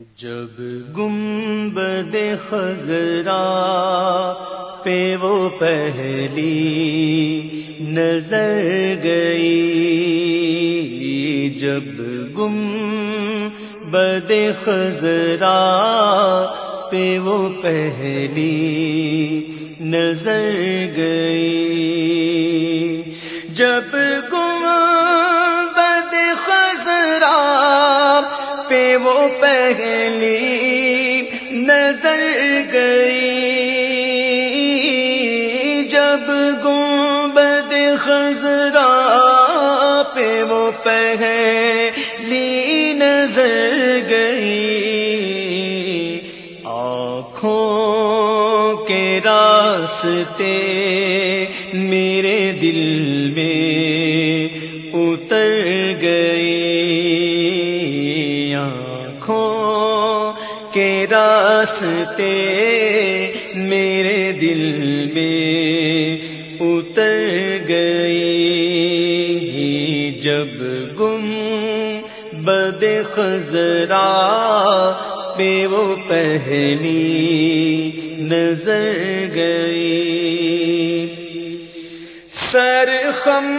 جب گنبد خزرا پہ وہ پہلی نظر گئی۔ جب گم خزرا پہ وہ پہلی نظر گئی۔ جب گم پہلی نظر گئی۔ جب گم بد خزرا پہ وہ پہلی نظر گئی۔ آنکھوں کے راستے راستے میرے دل میں اتر گئی جب گم بد خزرا پہ وہ پہلی نظر گئی سر خم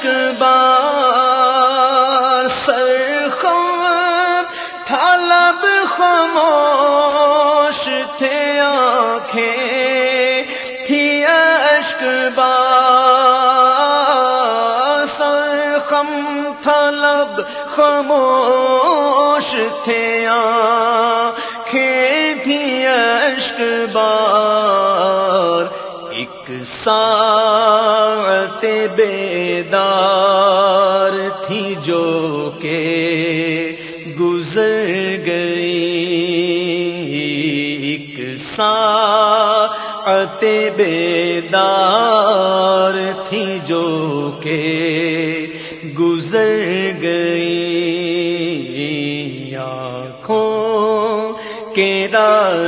اشک بار سر خم تھلب خاموش تھے آنکھیں تھی اشک بار سر خم تھلب خاموش تھے آنکھیں تھی اشک بار ساعت بیدار تھی جو کہ گزر گئی۔ ایک ساعت بیدار تھی جو کہ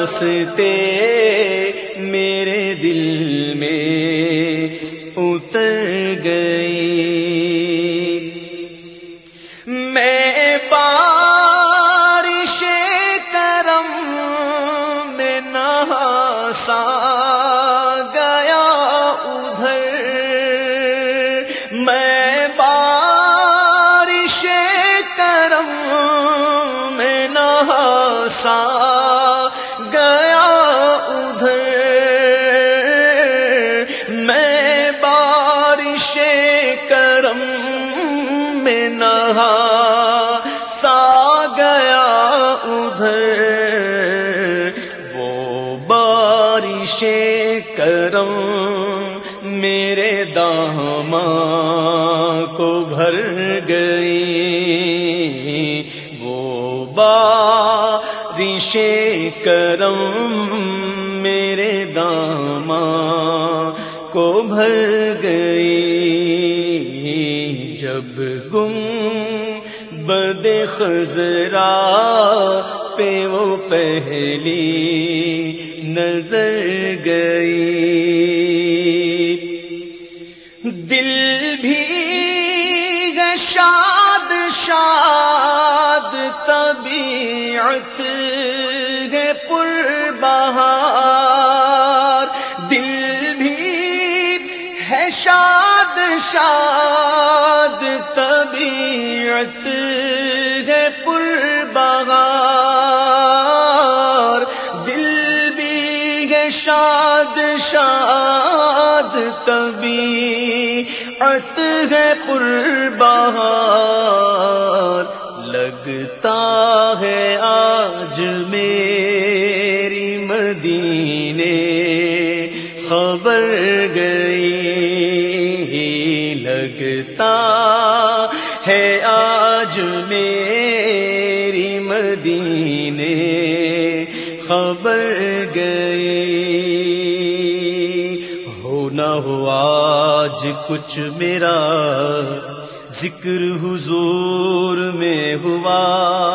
راستے میرے دل میں اتر گئی میں بارش کرم میں نہ سا گیا ادھر۔ میں بارش کرم میں نہا، سا گیا ادھر۔ وہ بارش کرم میرے داما کو بھر گئی۔ بارش کرم میرے داما کو بھر گئی۔ جب گم بد خزرا پہ وہ پہلی نظر گئی۔ دل بھی شاد شاد طبیعت ہے پر بہار۔ دل بھی ہے شاد شاد طبیعت ہے پر بہار۔ دل بھی ہے شاد شاد طبیعت ہے پر بہار۔ ہے آج میری مدینے، خبر گئی لگتا ہے آج میری مدینے، خبر گئی ہو نہ ہو آج کچھ میرا ذکر حضور میں ہوا۔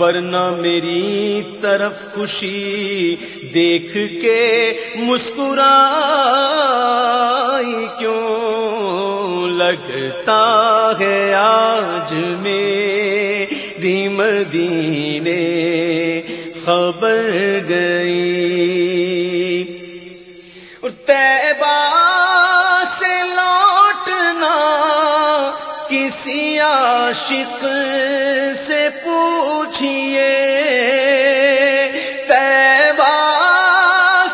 ورنہ میری طرف خوشی دیکھ کے مسکرائی کیوں لگتا ہے آج میری مدینے خبر گئی۔ اور تیبا سے لوٹنا کسی عاشق سے پوچھئے تیبا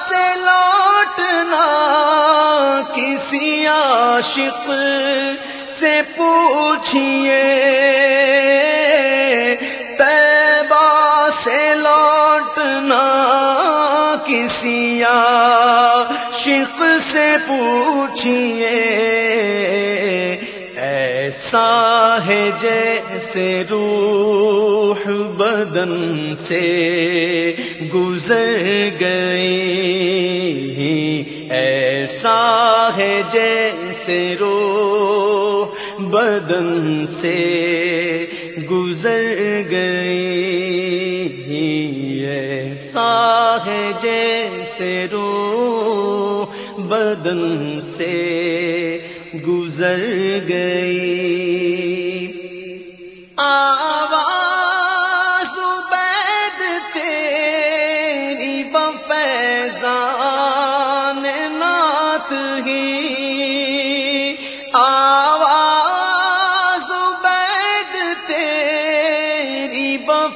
سے لوٹنا کسی عاشق سے پوچھئے کسی شک سے پوچھئے۔ ایسا ہے جیسے روح بدن سے گزر گئی ایسا ہے جیسے روح بدن سے گزر گئی ایسا ہے جیسے رو بدن سے گزر گئی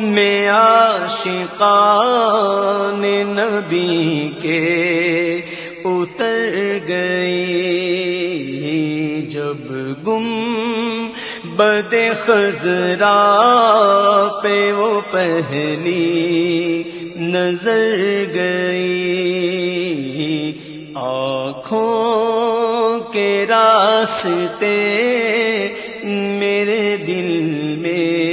میں آشقان نبی کے اتر گئی جب گم بد خزرا پہ وہ پہلی نظر گئی آنکھوں کے راستے میرے دل میں